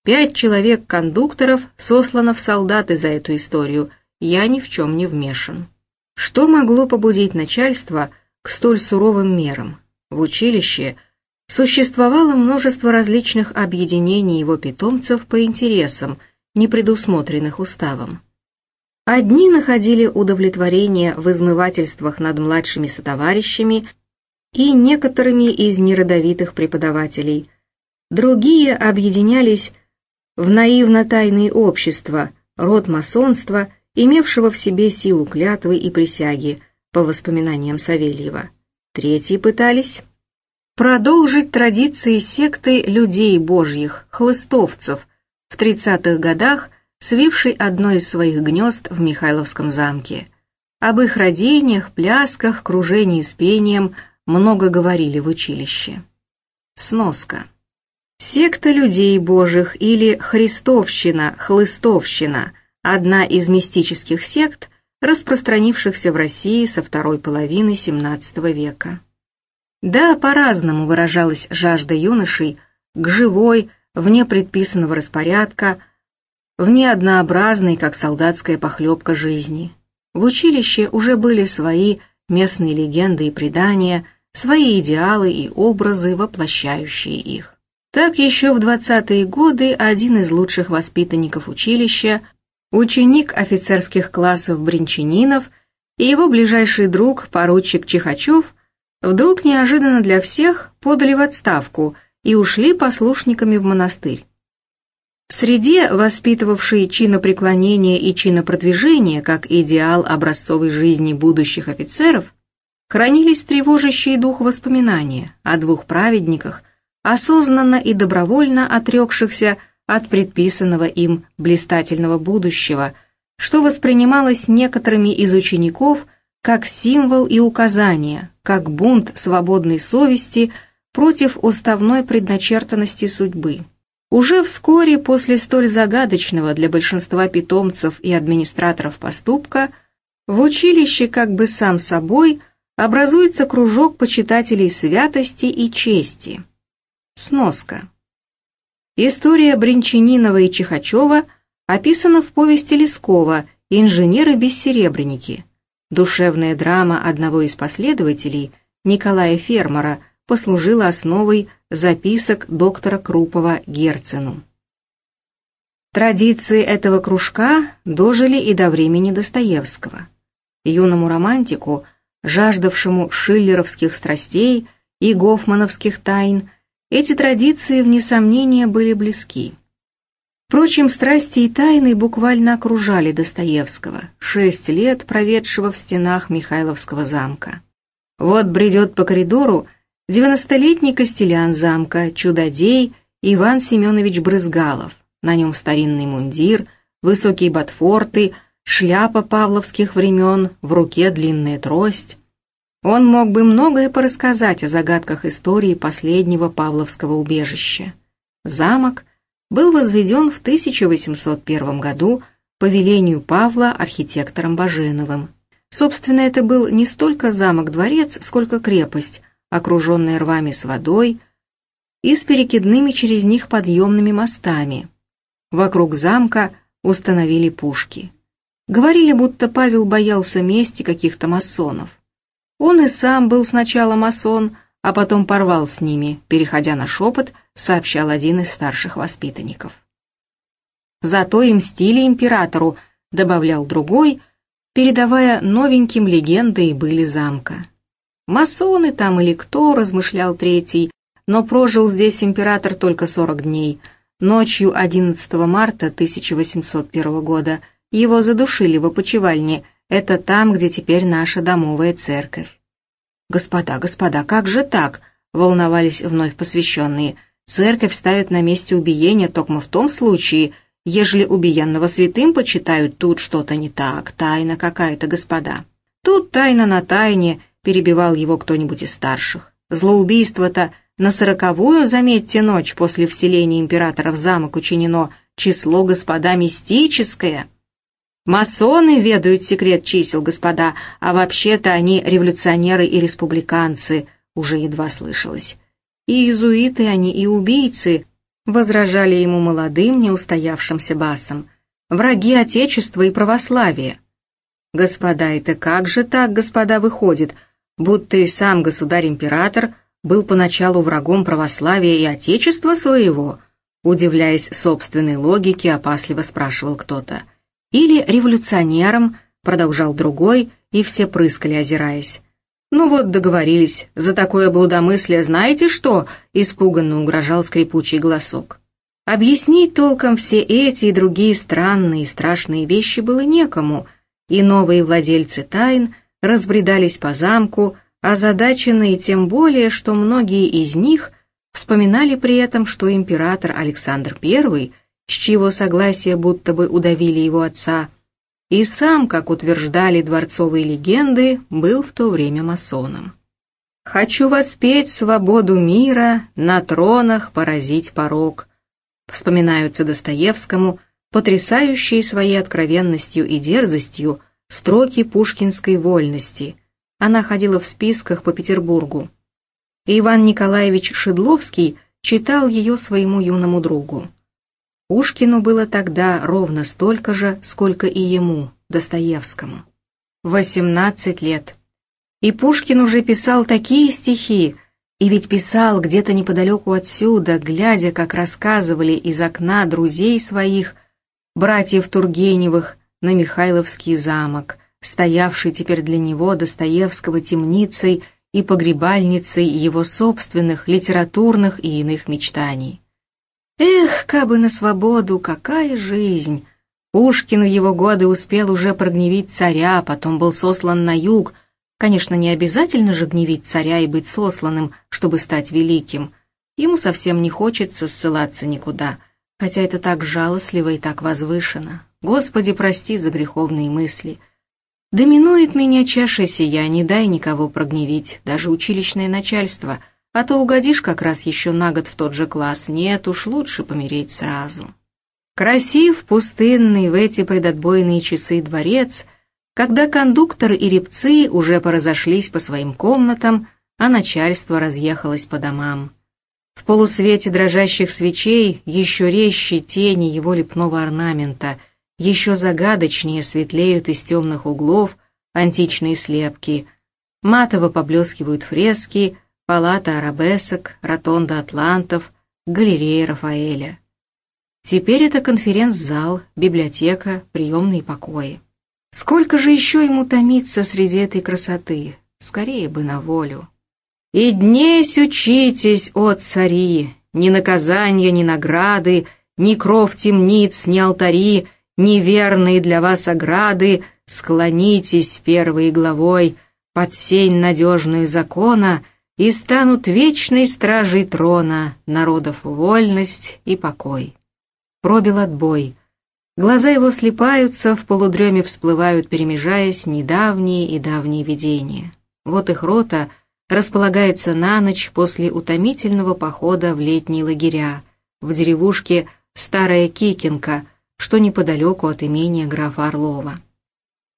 Speaker 1: Пять человек-кондукторов сослано в солдаты за эту историю – я ни в чем не вмешан. Что могло побудить начальство к столь суровым мерам? В училище существовало множество различных объединений его питомцев по интересам, не предусмотренных уставом. Одни находили удовлетворение в измывательствах над младшими сотоварищами и некоторыми из неродовитых преподавателей, другие объединялись в наивно-тайные общества, род масонства имевшего в себе силу клятвы и присяги, по воспоминаниям Савельева. Третьи пытались продолжить традиции секты людей божьих, хлыстовцев, в 30-х годах свившей одно из своих гнезд в Михайловском замке. Об их родениях, плясках, кружении с пением много говорили в училище. Сноска. Секта людей божьих или христовщина, хлыстовщина – одна из мистических сект, распространившихся в России со второй половины XVII века. Да, по-разному выражалась жажда юношей к живой, вне предписанного распорядка, вне однообразной, как солдатская похлебка жизни. В училище уже были свои местные легенды и предания, свои идеалы и образы, воплощающие их. Так еще в 20-е годы один из лучших воспитанников училища Ученик офицерских классов Бринчанинов и его ближайший друг, поручик Чихачев, вдруг неожиданно для всех подали в отставку и ушли послушниками в монастырь. В среде, воспитывавшей чинопреклонение и чинопродвижение как идеал образцовой жизни будущих офицеров, хранились тревожащие дух воспоминания о двух праведниках, осознанно и добровольно отрекшихся от предписанного им блистательного будущего, что воспринималось некоторыми из учеников как символ и указание, как бунт свободной совести против уставной предначертанности судьбы. Уже вскоре после столь загадочного для большинства питомцев и администраторов поступка в училище как бы сам собой образуется кружок почитателей святости и чести. Сноска. История Бринчанинова и Чихачева описана в повести Лескова «Инженеры-бессеребренники». Душевная драма одного из последователей, Николая Фермера, послужила основой записок доктора Крупова Герцену. Традиции этого кружка дожили и до времени Достоевского. Юному романтику, жаждавшему шиллеровских страстей и гофмановских тайн, эти традиции, вне сомнения, были близки. Впрочем, страсти и тайны буквально окружали Достоевского, шесть лет проведшего в стенах Михайловского замка. Вот бредет по коридору Девяностолетний костелян замка, чудодей Иван Семенович Брызгалов. На нем старинный мундир, высокие ботфорты, шляпа павловских времен, в руке длинная трость. Он мог бы многое порассказать о загадках истории последнего павловского убежища. Замок был возведен в 1801 году по велению Павла архитектором Баженовым. Собственно, это был не столько замок-дворец, сколько крепость, окруженная рвами с водой и с перекидными через них подъемными мостами. Вокруг замка установили пушки. Говорили, будто Павел боялся мести каких-то масонов. Он и сам был сначала масон, а потом порвал с ними, переходя на шепот, сообщал один из старших воспитанников. Зато и мстили императору, добавлял другой, передавая новеньким легенды и были замка. Масоны там или кто, размышлял третий, но прожил здесь император только 40 дней. Ночью 11 марта 1801 года его задушили в опочивальне, это там, где теперь наша домовая церковь. «Господа, господа, как же так?» — волновались вновь посвященные. «Церковь ставят на месте убиения только в том случае, ежели убиенного святым почитают, тут что-то не так, тайна какая-то, господа. Тут тайна на тайне, перебивал его кто-нибудь из старших. Злоубийство-то на сороковую, заметьте, ночь после вселения императора в замок учинено, число, господа, мистическое. Масоны ведают секрет чисел, господа, а вообще-то они революционеры и республиканцы, уже едва слышалось. И иезуиты они, и убийцы, возражали ему молодым, неустоявшимся басом. Враги Отечества и православия. Господа, это как же так, господа, выходит, будто и сам государь-император был поначалу врагом православия и отечества своего, удивляясь собственной логике, опасливо спрашивал кто-то. Или революционером, продолжал другой, и все прыскали, озираясь. «Ну вот, договорились, за такое блудомыслие знаете что?» — испуганно угрожал скрипучий голосок. Объяснить толком все эти и другие странные и страшные вещи было некому, и новые владельцы тайн — разбредались по замку, озадаченные тем более, что многие из них вспоминали при этом, что император Александр I, с чьего согласия будто бы удавили его отца, и сам, как утверждали дворцовые легенды, был в то время масоном. «Хочу воспеть свободу мира, на тронах поразить порог», вспоминаются Достоевскому, потрясающие своей откровенностью и дерзостью строки пушкинской вольности. Она ходила в списках по Петербургу. Иван Николаевич Шедловский читал ее своему юному другу. Пушкину было тогда ровно столько же, сколько и ему, Достоевскому. 18 лет. И Пушкин уже писал такие стихи, и ведь писал где-то неподалеку отсюда, глядя, как рассказывали из окна друзей своих, братьев Тургеневых, на Михайловский замок, стоявшей теперь для него Достоевского темницей и погребальницей его собственных литературных и иных мечтаний. Эх, кабы на свободу, какая жизнь! Пушкин в его годы успел уже прогневить царя, потом был сослан на юг. Конечно, не обязательно же гневить царя и быть сосланным, чтобы стать великим. Ему совсем не хочется ссылаться никуда, хотя это так жалостливо и так возвышенно. Господи, прости за греховные мысли. Доминует меня чаша сия, не дай никого прогневить, даже училищное начальство, а то угодишь как раз еще на год в тот же класс. Нет уж, лучше помереть сразу. Красив, пустынный в эти предотбойные часы дворец, когда кондуктор и репцы уже поразошлись по своим комнатам, а начальство разъехалось по домам. В полусвете дрожащих свечей еще резче тени его лепного орнамента, еще загадочнее светлеют из темных углов античные слепки, матово поблескивают фрески, палата арабесок, ротонда атлантов, галерея Рафаэля. Теперь это конференц-зал, библиотека, приемные покои. Сколько же еще ему томиться среди этой красоты? Скорее бы на волю. «И днесь учитесь, о цари, ни наказания, ни награды, ни кров темниц, ни алтари, ни верные для вас ограды, склонитесь первой главой под сень надежную закона и станут вечной стражей трона народов вольность и покой» пробил отбой. Глаза его слепаются, в полудреме всплывают, перемежаясь, недавние и давние видения. Вот их рота располагается на ночь после утомительного похода в летние лагеря, в деревушке Старая Кикинка, что неподалеку от имения графа Орлова.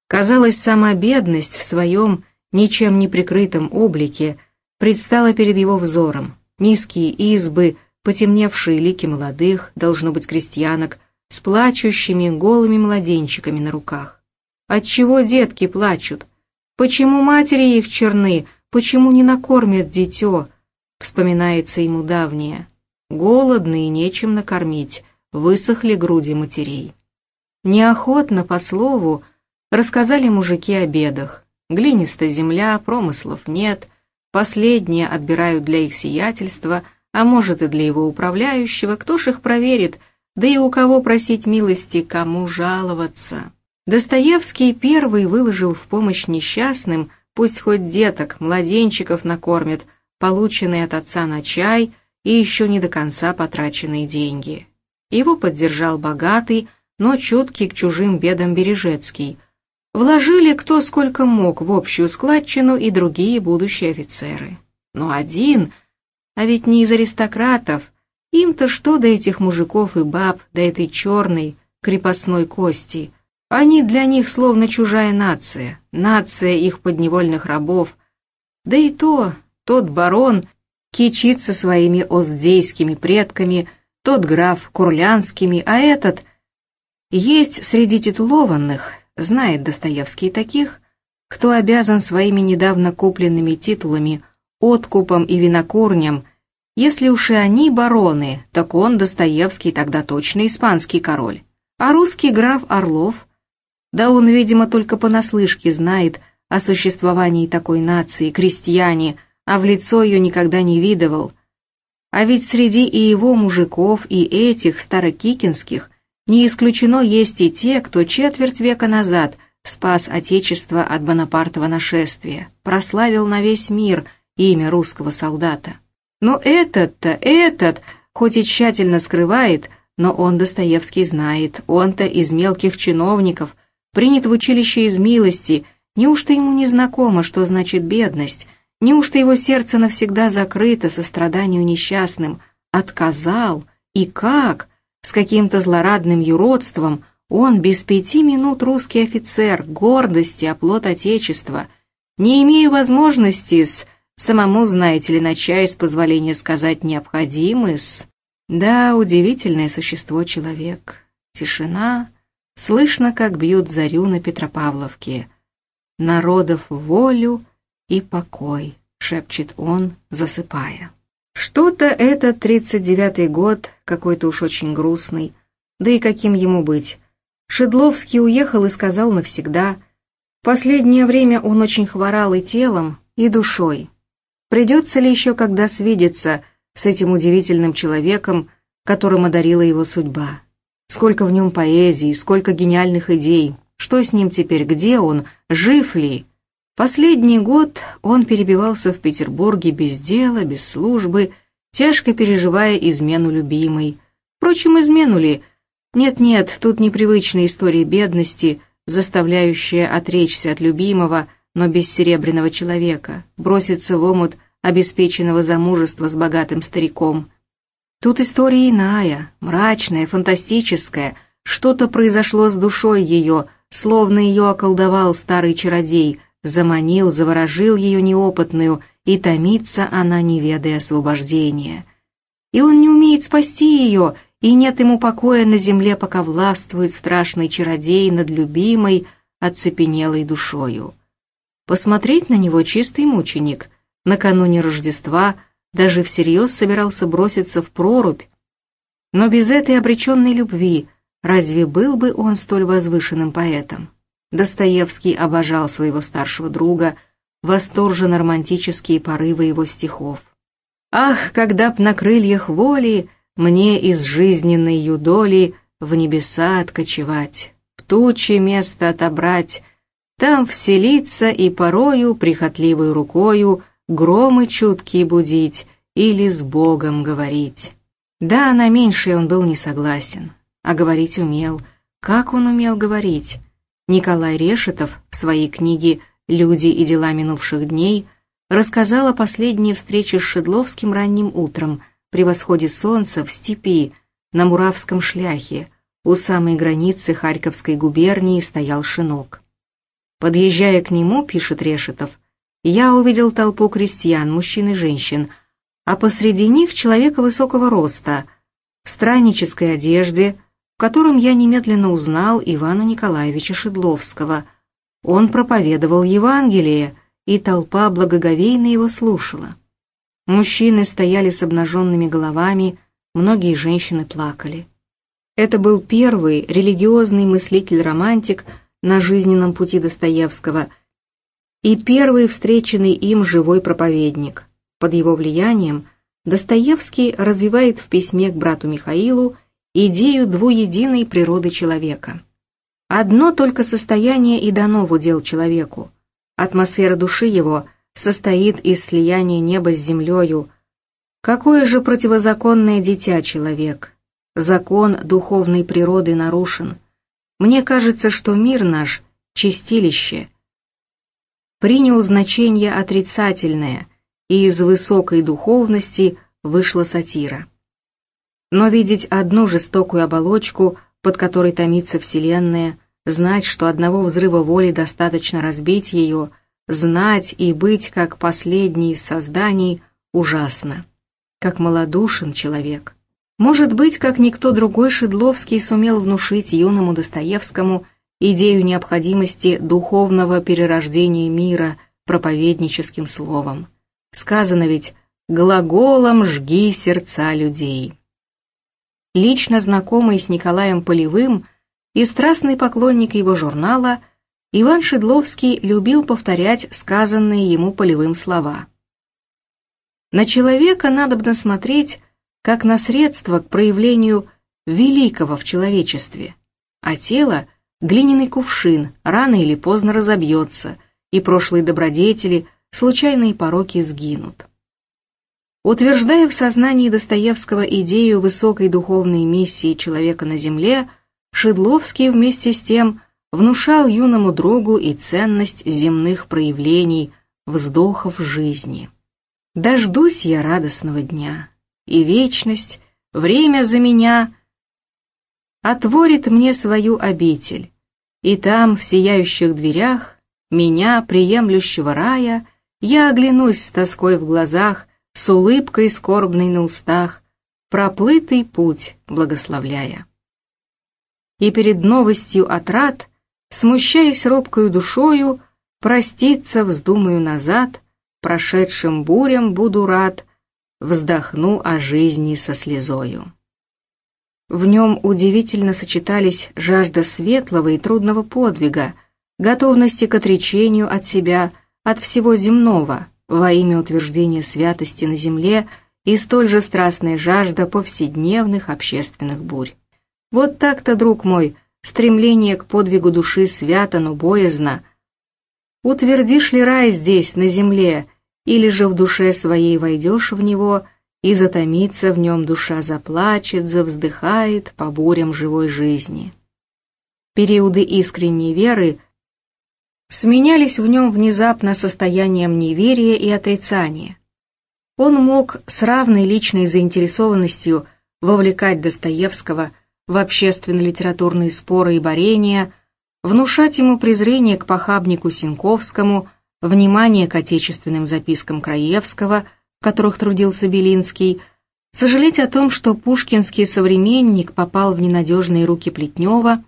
Speaker 1: Казалось, сама бедность в своем ничем не прикрытом облике предстала перед его взором. Низкие избы – потемневшие лики молодых, должно быть крестьянок, с плачущими голыми младенчиками на руках. Отчего детки плачут? Почему матери их черны? Почему не накормят дитё? Вспоминается ему давнее. Голодные, нечем накормить, высохли груди матерей. Неохотно, по слову, рассказали мужики о бедах. Глинистая земля, промыслов нет, последние отбирают для их сиятельства – а может и для его управляющего, кто ж их проверит, да и у кого просить милости, кому жаловаться. Достоевский первый выложил в помощь несчастным, пусть хоть деток, младенчиков накормит, полученные от отца на чай и еще не до конца потраченные деньги. Его поддержал богатый, но чуткий к чужим бедам Бережецкий. Вложили кто сколько мог в общую складчину и другие будущие офицеры. Но один — а ведь не из аристократов. Им-то что до этих мужиков и баб, до этой черной крепостной кости? Они для них словно чужая нация, нация их подневольных рабов. Да и то, тот барон кичится своими оздейскими предками, тот граф курлянскими, а этот... Есть среди титулованных, знает Достоевский таких, кто обязан своими недавно купленными титулами, откупом и винокурням если уж и они бароны, так он, Достоевский, тогда точно испанский король. А русский граф Орлов? Да он, видимо, только понаслышке знает о существовании такой нации, крестьяне, а в лицо ее никогда не видывал. А ведь среди и его мужиков, и этих старокикинских не исключено есть и те, кто четверть века назад спас Отечество от Бонапартова нашествия, прославил на весь мир имя русского солдата. Но этот-то, этот, хоть и тщательно скрывает, но он Достоевский знает, он-то из мелких чиновников, принят в училище из милости, неужто ему не знакомо, что значит бедность, неужто его сердце навсегда закрыто состраданию несчастным, отказал, и как, с каким-то злорадным юродством, он без пяти минут русский офицер, гордости, оплот Отечества, не имея возможности с Самому, знаете ли, на чай, с позволения сказать, необходимый-с. Да, удивительное существо человек. Тишина, слышно, как бьют зарю на Петропавловке. Народов волю и покой, шепчет он, засыпая. Что-то тридцать девятый год, какой-то уж очень грустный, да и каким ему быть. Шедловский уехал и сказал навсегда, Последнее время он очень хворал и телом, и душой. Придется ли еще когда свидеться с этим удивительным человеком, которым одарила его судьба? Сколько в нем поэзии, сколько гениальных идей. Что с ним теперь, где он, жив ли? Последний год он перебивался в Петербурге без дела, без службы, тяжко переживая измену любимой. Впрочем, измену ли? Нет-нет, тут непривычная история бедности, заставляющая отречься от любимого, но без серебряного человека, броситься в омут обеспеченного замужества с богатым стариком. Тут история иная, мрачная, фантастическая, что-то произошло с душой ее, словно ее околдовал старый чародей, заманил, заворожил ее неопытную, и томится она, не ведая освобождения. И он не умеет спасти ее, и нет ему покоя на земле, пока властвует страшный чародей над любимой, оцепенелой душою. Посмотреть на него чистый мученик, накануне Рождества даже всерьез собирался броситься в прорубь, но без этой обреченной любви разве был бы он столь возвышенным поэтом? Достоевский обожал своего старшего друга, восторженно романтические порывы его стихов. «Ах, когда б на крыльях воли мне из жизненной юдоли в небеса откочевать, в тучи место отобрать, там вселиться и порою прихотливой рукою громы чуткие будить или с Богом говорить». Да, на меньшее он был не согласен, а говорить умел. Как он умел говорить? Николай Решетов в своей книге «Люди и дела минувших дней» рассказал о последней встрече с Шедловским ранним утром при восходе солнца в степи на Муравском шляхе. У самой границы Харьковской губернии стоял шинок. Подъезжая к нему, пишет Решетов, я увидел толпу крестьян, мужчин и женщин, а посреди них человека высокого роста, в страннической одежде, котором я немедленно узнал Ивана Николаевича Шедловского. Он проповедовал Евангелие, и толпа благоговейно его слушала. Мужчины стояли с обнаженными головами, многие женщины плакали. Это был первый религиозный мыслитель-романтик на жизненном пути Достоевского и первый встреченный им живой проповедник. Под его влиянием Достоевский развивает в письме к брату Михаилу идею двуединой природы человека. Одно только состояние и дано в удел человеку. Атмосфера души его состоит из слияния неба с землею. Какое же противозаконное дитя человек? Закон духовной природы нарушен. Мне кажется, что мир наш — чистилище. Принял значение отрицательное, и из высокой духовности вышла сатира. Но видеть одну жестокую оболочку, под которой томится Вселенная, знать, что одного взрыва воли достаточно разбить ее, знать и быть как последний из созданий ужасно. Как малодушен человек. Может быть, как никто другой Шедловский сумел внушить юному Достоевскому идею необходимости духовного перерождения мира проповедническим словом. Сказано ведь «глаголом жги сердца людей» лично знакомый с Николаем Полевым и страстный поклонник его журнала, Иван Шедловский любил повторять сказанные ему Полевым слова. На человека надо смотреть как на средство к проявлению великого в человечестве, а тело — глиняный кувшин, рано или поздно разобьется, и прошлые добродетели, случайные пороки сгинут. Утверждая в сознании Достоевского идею высокой духовной миссии человека на Земле, Шедловский вместе с тем внушал юному другу и ценность земных проявлений, вздохов жизни. «Дождусь я радостного дня, и вечность, время за меня, отворит мне свою обитель, и там, в сияющих дверях, меня, приемлющего рая, я оглянусь с тоской в глазах с улыбкой скорбной на устах, проплытый путь благословляя. И перед новостью отрад, смущаясь робкою душою, проститься вздумаю назад, прошедшим бурям буду рад, вздохну о жизни со слезою. В нем удивительно сочетались жажда светлого и трудного подвига, готовности к отречению от себя, от всего земного, во имя утверждения святости на земле и столь же страстная жажда повседневных общественных бурь. Вот так-то, друг мой, стремление к подвигу души свято, но боязно. Утвердишь ли рай здесь, на земле, или же в душе своей войдешь в него, и затомится в нем душа заплачет, завздыхает по бурям живой жизни. Периоды искренней веры сменялись в нем внезапно состоянием неверия и отрицания. Он мог с равной личной заинтересованностью вовлекать Достоевского в общественно-литературные споры и борения, внушать ему презрение к похабнику Синковскому, внимание к отечественным запискам Краевского, в которых трудился Белинский, сожалеть о том, что пушкинский современник попал в ненадежные руки Плетнева,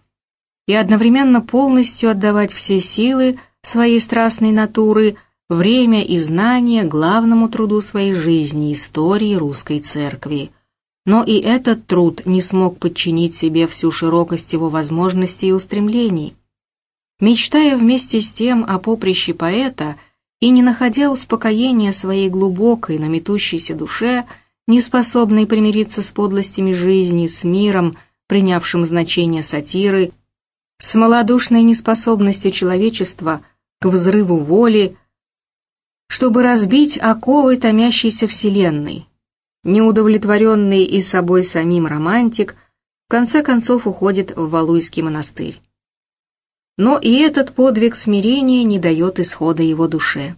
Speaker 1: и одновременно полностью отдавать все силы своей страстной натуры, время и знания главному труду своей жизни, истории русской церкви – но и этот труд не смог подчинить себе всю широкость его возможностей и устремлений. Мечтая вместе с тем о поприще поэта и не находя успокоения своей глубокой, но метущейся душе, не способной примириться с подлостями жизни, с миром, принявшим значение сатиры, с малодушной неспособностью человечества к взрыву воли, чтобы разбить оковы томящейся вселенной, неудовлетворенный и собой самим романтик, в конце концов уходит в Валуйский монастырь. Но и этот подвиг смирения не дает исхода его душе.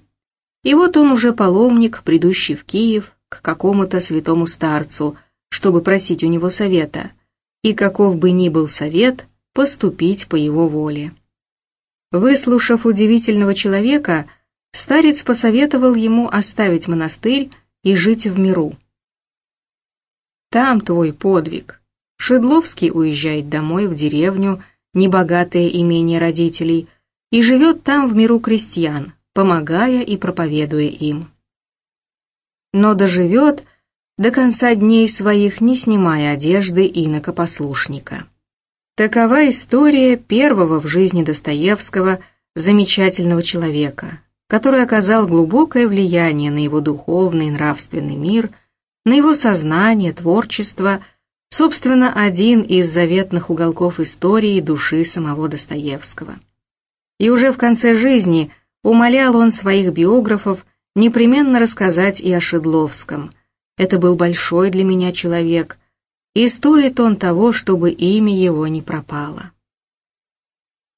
Speaker 1: И вот он уже паломник, придущий в Киев к какому-то святому старцу, чтобы просить у него совета, и каков бы ни был совет, поступить по его воле. Выслушав удивительного человека, старец посоветовал ему оставить монастырь и жить в миру. Там твой подвиг. Шедловский уезжает домой в деревню, небогатое имение родителей, и живет там в миру крестьян, помогая и проповедуя им. Но доживет до конца дней своих, не снимая одежды инокопослушника. Такова история первого в жизни Достоевского замечательного человека, который оказал глубокое влияние на его духовный и нравственный мир – на его сознание, творчество, собственно, один из заветных уголков истории души самого Достоевского. И уже в конце жизни умолял он своих биографов непременно рассказать и о Шедловском. Это был большой для меня человек, и стоит он того, чтобы имя его не пропало.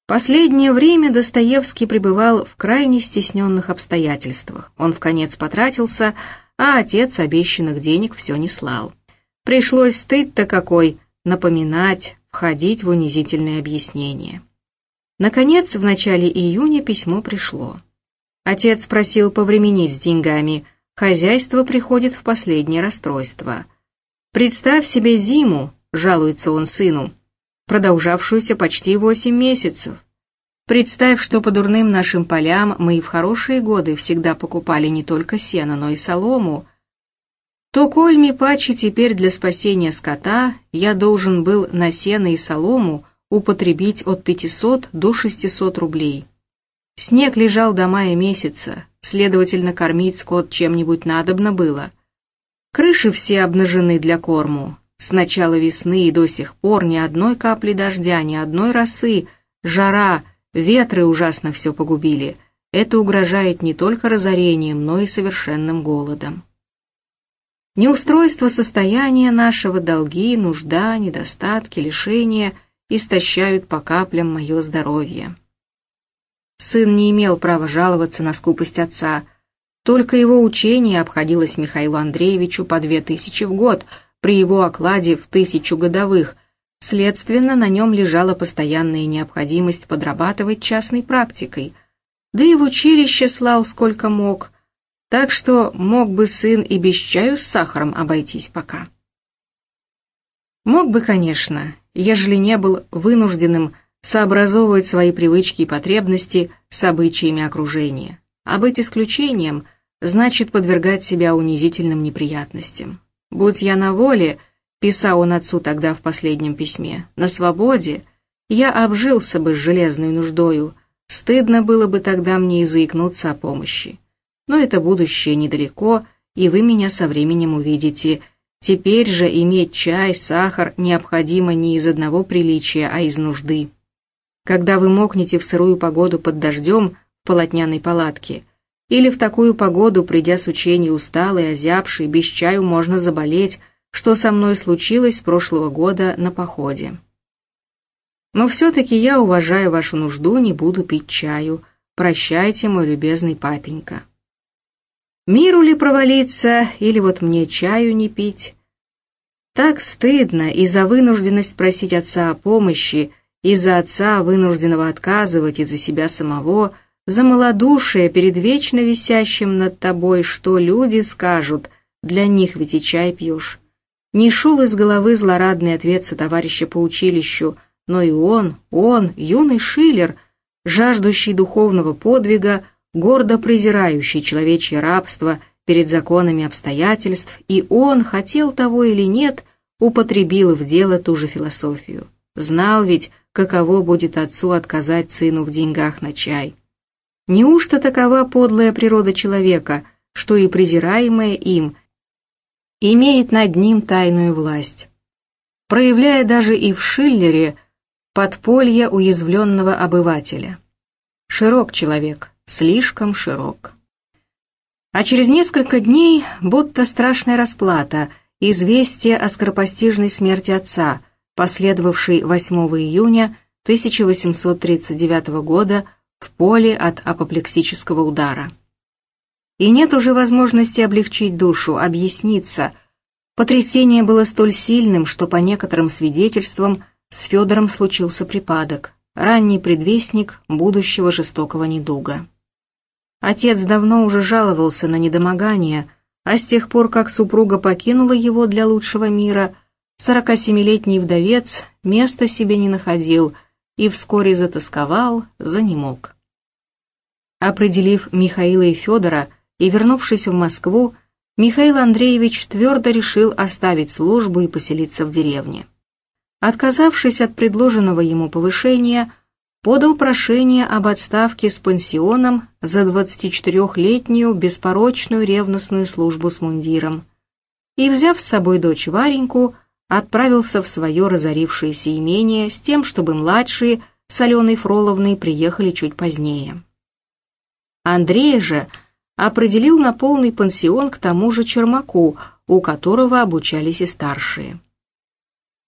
Speaker 1: Последнее время Достоевский пребывал в крайне стесненных обстоятельствах. Он в конец потратился, а отец обещанных денег все не слал. Пришлось стыд-то какой напоминать, входить в унизительные объяснения. Наконец, в начале июня письмо пришло. Отец просил повременить с деньгами, хозяйство приходит в последнее расстройство. «Представь себе зиму», — жалуется он сыну, продолжавшуюся почти восемь месяцев. Представь, что по дурным нашим полям мы и в хорошие годы всегда покупали не только сено, но и солому. То коль ми пачи теперь для спасения скота, я должен был на сено и солому употребить от 500 до 600 рублей. Снег лежал до мая месяца, следовательно, кормить скот чем-нибудь надобно было. Крыши все обнажены для корму. С начала весны и до сих пор ни одной капли дождя, ни одной росы, жара — Ветры ужасно все погубили. Это угрожает не только разорением, но и совершенным голодом. Неустройство состояния нашего, долги, нужда, недостатки, лишения истощают по каплям мое здоровье. Сын не имел права жаловаться на скупость отца. Только его учение обходилось Михаилу Андреевичу по две тысячи в год при его окладе в тысячу годовых – Следственно, на нем лежала постоянная необходимость подрабатывать частной практикой, да и в училище слал сколько мог, так что мог бы сын и без чаю с сахаром обойтись пока. Мог бы, конечно, ежели не был вынужденным сообразовывать свои привычки и потребности с обычаями окружения, а быть исключением значит подвергать себя унизительным неприятностям. Будь я на воле, Писал он отцу тогда в последнем письме. «На свободе я обжился бы с железной нуждою, Стыдно было бы тогда мне и заикнуться о помощи. Но это будущее недалеко, и вы меня со временем увидите. Теперь же иметь чай, сахар необходимо не из одного приличия, а из нужды. Когда вы мокнете в сырую погоду под дождем в полотняной палатке, или в такую погоду, придя с учения усталый, озябший, без чаю можно заболеть, что со мной случилось прошлого года на походе. Но все-таки я, уважаю вашу нужду, не буду пить чаю. Прощайте, мой любезный папенька. Миру ли провалиться, или вот мне чаю не пить? Так стыдно и за вынужденность просить отца о помощи, и за отца, вынужденного отказывать, и за себя самого, за малодушие перед вечно висящим над тобой, что люди скажут, для них ведь и чай пьешь. Не шел из головы злорадный ответ товарища по училищу, но и он, он, юный Шиллер, жаждущий духовного подвига, гордо презирающий человечье рабство перед законами обстоятельств, и он, хотел того или нет, употребил в дело ту же философию. Знал ведь, каково будет отцу отказать сыну в деньгах на чай. Неужто такова подлая природа человека, что и презираемая им имеет над ним тайную власть? Проявляя даже и в Шиллере подполье уязвленного обывателя. Широк человек, слишком широк. А через несколько дней, будто страшная расплата, известие о скоропостижной смерти отца, последовавшей 8 июня 1839 года в поле от апоплексического удара. И нет уже возможности облегчить душу, объясниться. Потрясение было столь сильным, что по некоторым свидетельствам с Федором случился припадок, ранний предвестник будущего жестокого недуга. Отец давно уже жаловался на недомогание, а с тех пор, как супруга покинула его для лучшего мира, 47-летний вдовец места себе не находил и вскоре затасковал, занемог. Определив Михаила и Федора и вернувшись в Москву, Михаил Андреевич твердо решил оставить службу и поселиться в деревне. Отказавшись от предложенного ему повышения, подал прошение об отставке с пансионом за 24-летнюю беспорочную ревностную службу с мундиром и, взяв с собой дочь Вареньку, отправился в свое разорившееся имение с тем, чтобы младшие с Аленой Фроловной приехали чуть позднее. Андрея же определил на полный пансион к тому же Чермаку, у которого обучались и старшие.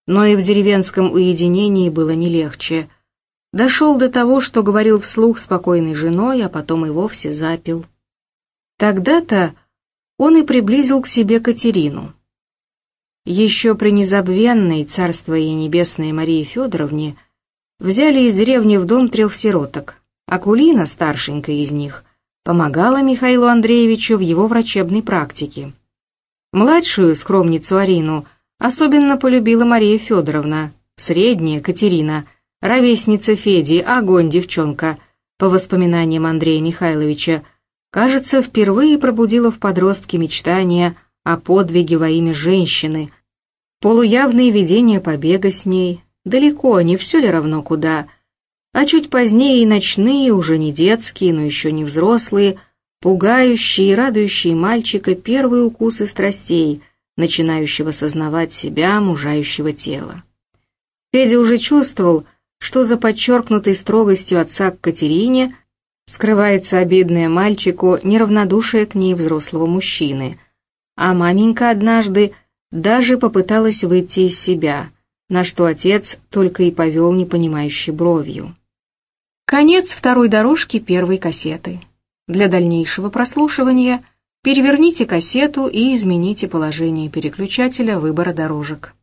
Speaker 1: Но и в деревенском уединении было не легче. Дошел до того, что говорил вслух спокойной женой, а потом и вовсе запил. Тогда-то он и приблизил к себе Катерину. Еще при незабвенной, царство ей небесной Марии Федоровне, взяли из деревни в дом трех сироток. Акулина, старшенькая из них, помогала Михаилу Андреевичу в его врачебной практике. Младшую, скромницу Арину, особенно полюбила Мария Федоровна, средняя, Катерина, ровесница Феди, огонь девчонка, по воспоминаниям Андрея Михайловича, кажется, впервые пробудила в подростке мечтания о подвиге во имя женщины, полуявные видения побега с ней, далеко, не все ли равно куда, а чуть позднее и ночные, уже не детские, но еще не взрослые, пугающие и радующие мальчика первые укусы страстей, начинающего сознавать себя, мужающего тела. Федя уже чувствовал, что за подчеркнутой строгостью отца к Катерине скрывается обидное мальчику неравнодушие к ней взрослого мужчины, а маменька однажды даже попыталась выйти из себя, на что отец только и повел непонимающей бровью. Конец второй дорожки первой кассеты. Для дальнейшего прослушивания переверните кассету и измените положение переключателя выбора дорожек.